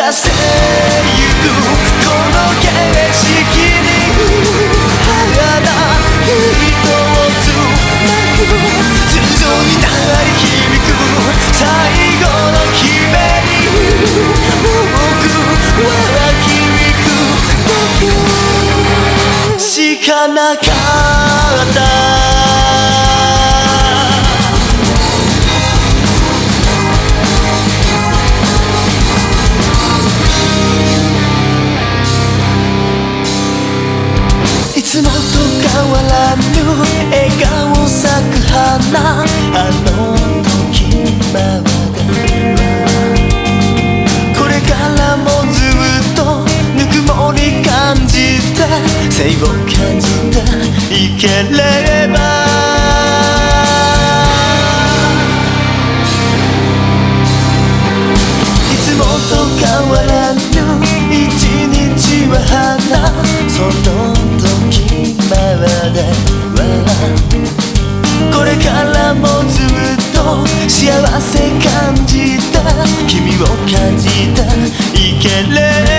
かせゆくこの景色に花一つなく頭上に鳴り響く最後の悲鳴僕は響く。だけしかなかった。生を感じていければいつもと変わらぬ一日は花その時まではこれからもずっと幸せ感じた君を感じたいければ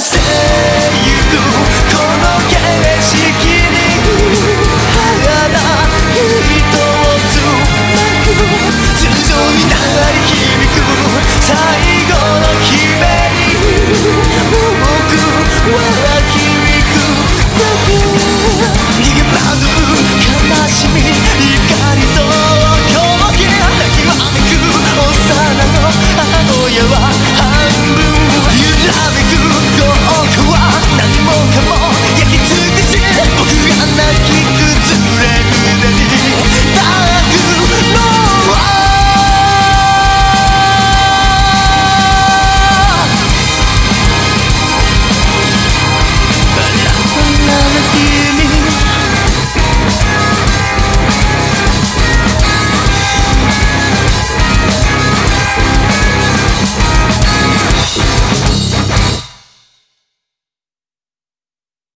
ser